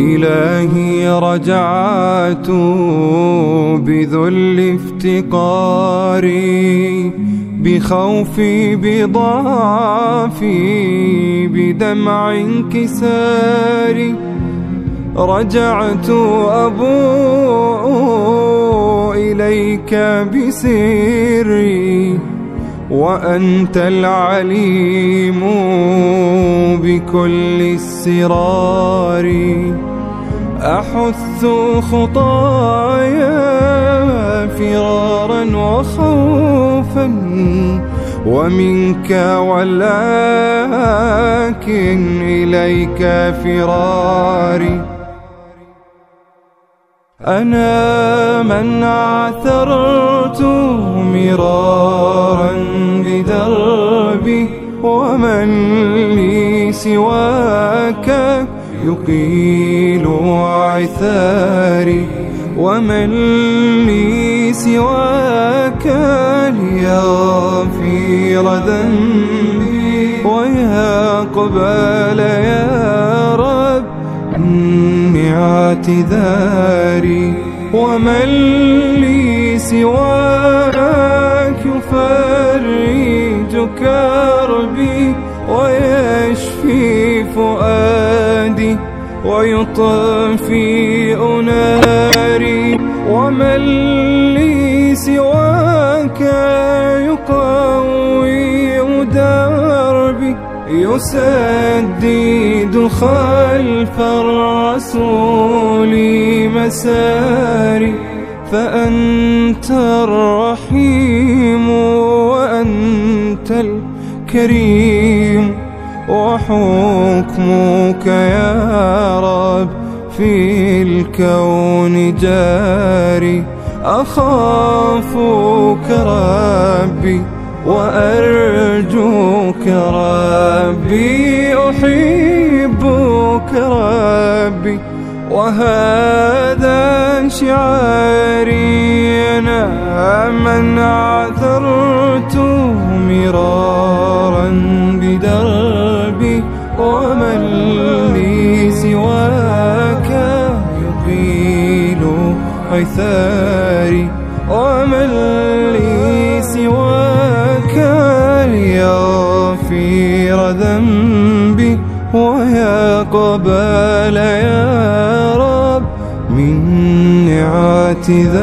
إلهي رجعت بذل افتقاري بخوفي بضعفي بدمع انكساري. رجعت أبوء إليك بسري وأنت العليم بكل السرار. أحث خطايا فرارا وخوفا ومنك ولكن إليك فراري. أنا من عثرت مرارا بدربي ومن لي سواك يقيل عثاري ومن لي سواك ليغفر ذنبي. ويا قبال يا رب اعتذاري ومن لي سواك يفرج كربي ويشفي فؤادي ويطفئ ناري يسدد خلف الرسول مساري فأنت الرحيم وأنت الكريم وحكمك يا رب في الكون جاري. أخافك ربي وأرجوك ربي أحبك ربي. وهذا شعاري أنا من عثرت مرارا بدربي. ومن لي سواك يقيل عثاري. ومن لي سواك ليغفر ذنبي ويقبل يا رب من اعتذاري